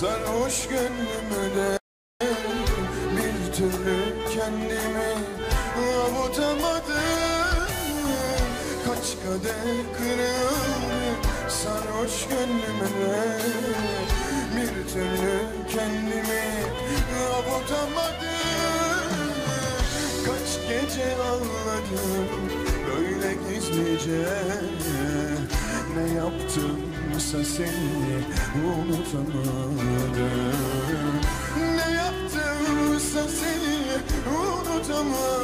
Sarhoş gönlümde bir türlü kendimi avutamadım Kaç kadeh kırıldı sarhoş gönlümde bir türlü kendimi avutamadım Kaç gece ağladım böyle gizlice Ne yaptımsa seni unutamadım. Ne yaptımsa seni unutamadım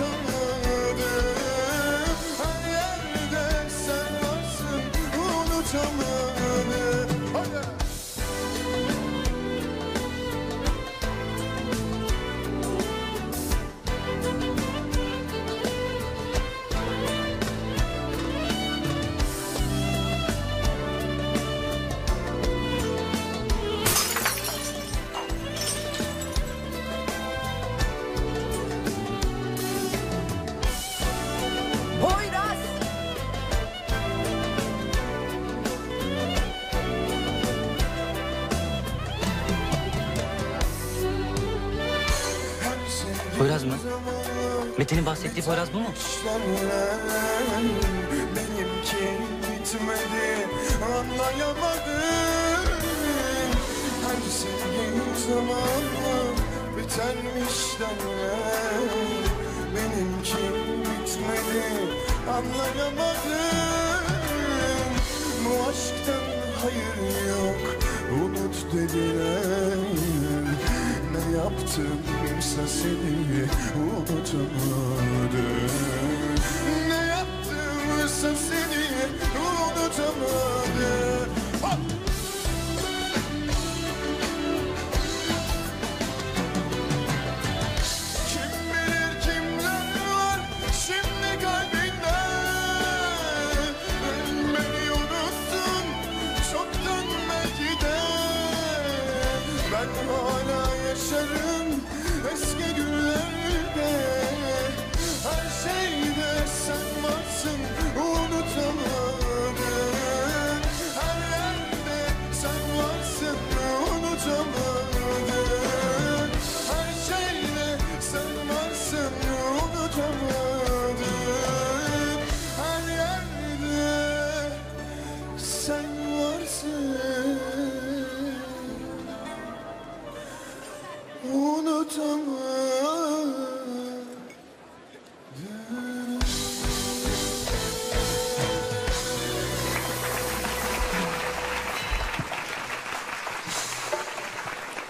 unutamadım. Her yerde sen varsın. Unutamadım Poyraz mı? Metin'in bahsettiği Poyraz bu mu? Benimki bitmedi. Anlayamadım. Her sevgi zamanla bitenmiş derler Benimki bitmedi. Anlayamadım. Bu aşktan hayır yok. Unut dediler yaptımsa seni unutamadım Ne yaptımsa seni unutamadım! Kim bilir kimler var şimdi kalbinde? Beni çoktan belki Ben hala yaşarım. Eski gün tomorrow.